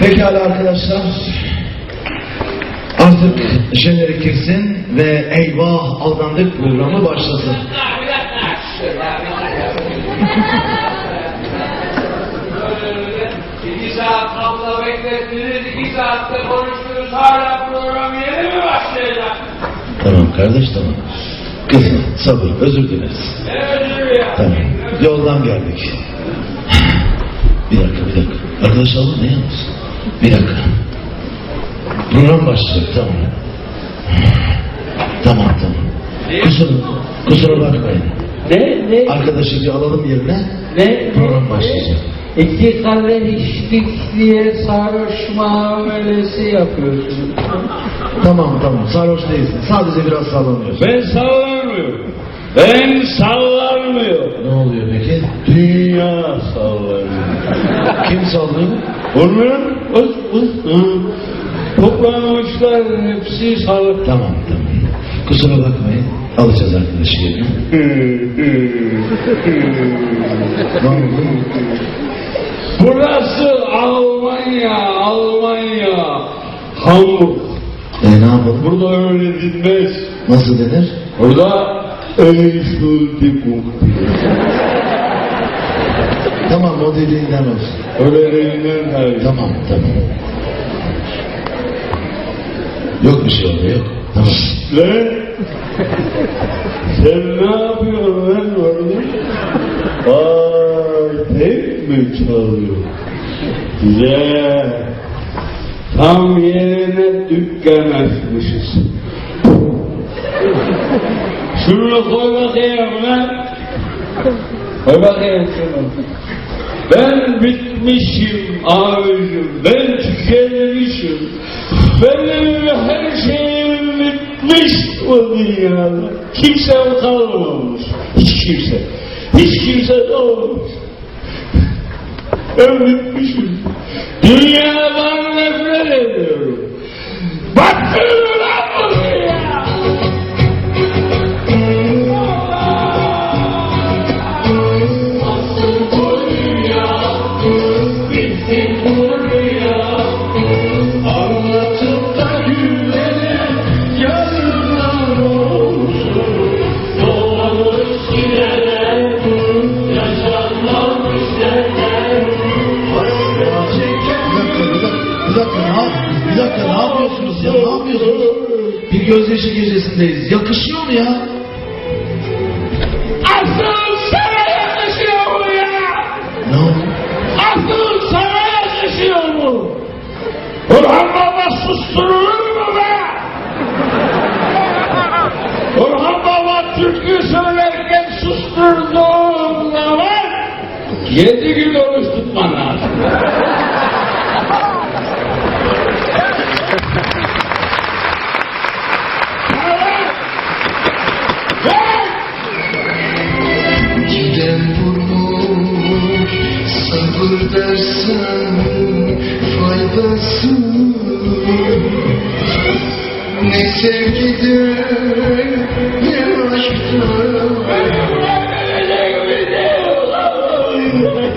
Pekala arkadaşlar. Artık jenerik girsin ve eyvah aldandık programı başlasın. İki saat kapla beklettiniz, iki saatte konuştunuz, hala program yeni mi başlayacak? Tamam kardeş tamam. Kızım sabır özür dileriz. Ne özür ya? Tamam. Yoldan geldik. Bir dakika bir dakika. Arkadaş alın ne yalnız? Bir dakika. Program başlayacak tamam. Tamam tamam. Kusura, kusura bakmayın. Ne? Ne? Arkadaşı bir alalım yerine. Ne? Program başlayacak. İki kadeh içtik diye sarhoş muamelesi yapıyorsun. Tamam tamam sarhoş değilsin. Sadece biraz sallanıyorsun. Ben sallanmıyorum. Ben sallanmıyorum. Ne oluyor peki? Dünya sallanıyor. Kim sallıyor? Bunlar ıs ıs ı. Toplamışlar hepsi sallanıyor. Tamam tamam. Kusura bakmayın. Alacağız arkadaşı oldu? Burası Almanya, Almanya. Hamburg. E ne yapalım? Burada öyle dinmez. Nasıl denir? Burada Entschuldigung. Tamam o dediğinden olsun. Öyle elinden hayır. Tamam tamam. Yok bir şey orada yok. Tamam. Lan sen ne yapıyorsun lan orada? Vay tek mi çalıyor? Güzel. Tam yerine dükkan açmışız. Şunu koy bakayım lan. Ben bitmişim abicim. Ben tükenmişim. Benim her şeyim bitmiş bu dünyada. Kimsem kalmamış. Hiç kimse. Hiç kimse kalmamış. Ben bitmişim. Dünyadan nefret ediyorum. Baktın Yakışıyor mu ya? Asıl sana yakışıyor mu ya? Ne oldu? Asıl sana yakışıyor mu? Orhan Baba susturulur mu be? Orhan Baba türkü söylerken susturduğun zaman yedi gün oruç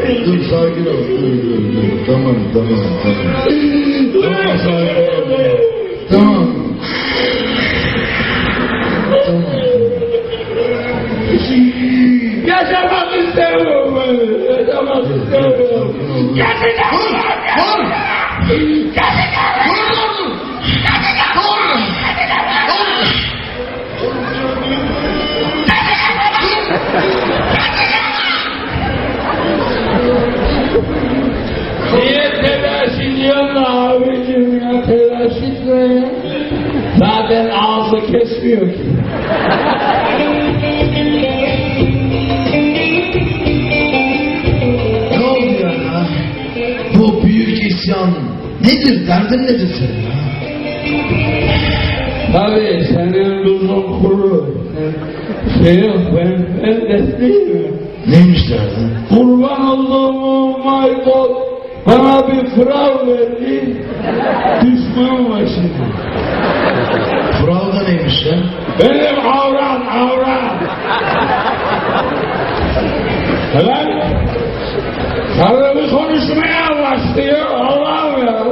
Dur sakin ol. Dur dur dur. Tamam tamam tamam. Tamam sakin ol. Tamam. Tamam. Yaşamak istemiyorum ben. Yaşamak istemiyorum. Yaşayacağım. Niye ya. Zaten ağzı kesmiyor ki. Ne oldu ya? Bu büyük isyan nedir? Derdin nedir senin ya? Tabii senin tuzun kuru. Şey yok ben, ben de değilim. Neymiş derdin? Kurban olduğum Michael bana bir fırav verdi, düştüm başına. Fırav da neymiş ya? Benim avram, avram. Lan, sana bir konuşmaya başlıyor, avram ya.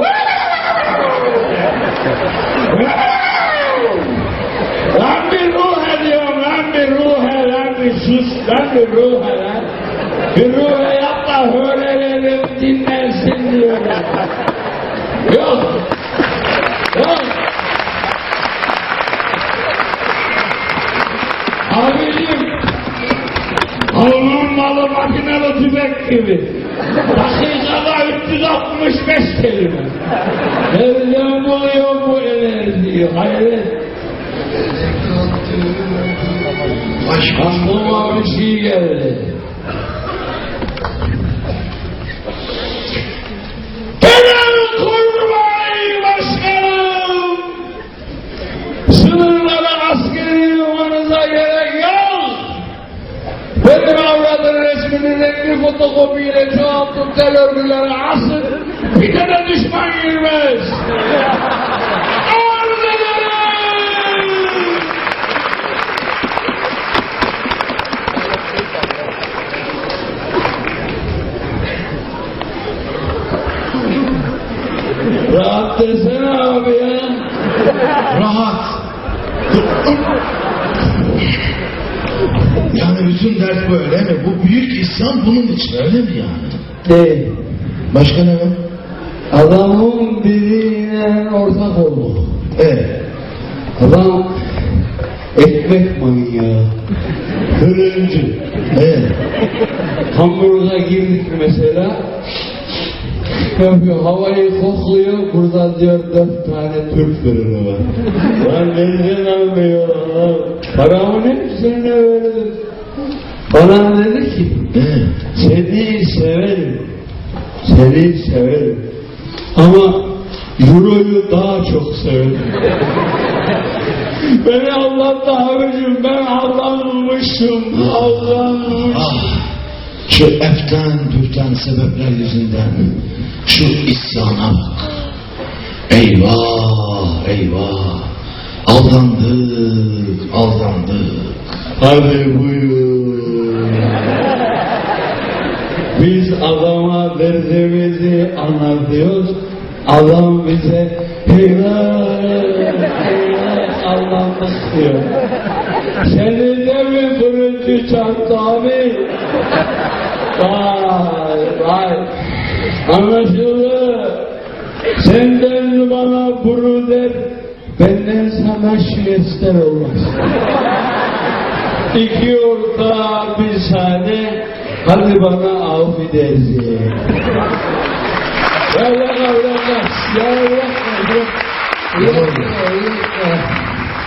Lan bir ruh ediyorum, lan bir ruh, lan bir sus, lan bir ruh, lan. Bir ruh yap da öyle Yok. Yok. Abicim, Onun malı makinalı tüfek gibi. Dakikada 365 kelime. Nereden buluyor bu enerjiyi? Hayret. Aklıma bir şey geldi. Resmini renkli fotokopiyle çoğaltıp terörlülere asın, bir tane düşman girmez! Arz ederim! Rahat desene abi ya. Rahat. Yani bütün dert böyle mi? Bu büyük isyan bunun için öyle mi yani? Değil. Başka ne var? Adamın birine ortak oldu. Evet. Adam ekmek manyağı. Fırıncı. Evet. Hamburg'a girdik mesela. Yapıyor, havayı kokluyor, burada diyor dört tane Türk fırını var. Lan nereden almıyor lan? Paramın hepsini verdim. Bana dedi ki, seni severim, seni severim. Ama Euro'yu daha çok severim. Beni anlattı abicim, ben aldanmışım, aldanmışım. Ah, şu eften püften sebepler yüzünden şu isyana bak. Eyvah, eyvah. Aldandık, aldandık. Hadi buyur. Biz adama derdimizi anlatıyoruz. Adam bize helal, helal anlattık diyor. Seni de mi fırıncı çarptı abi? Vay vay. Anlaşıldı. Senden bana buru der, benden sana şivester olmaz. İki orta bir sade, hadi bana af edersin. Ya ya ya ya ya ya ya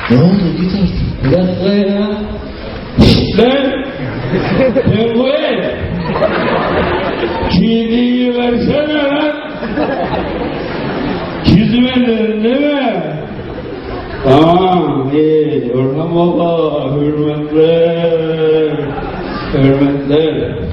Ne oldu git artık. Bir dakika ya. Lan! Penguen! Kimliği versene lan! Değil mi? Tamam, iyi. Orhan Baba, hürmetler. Hürmetler.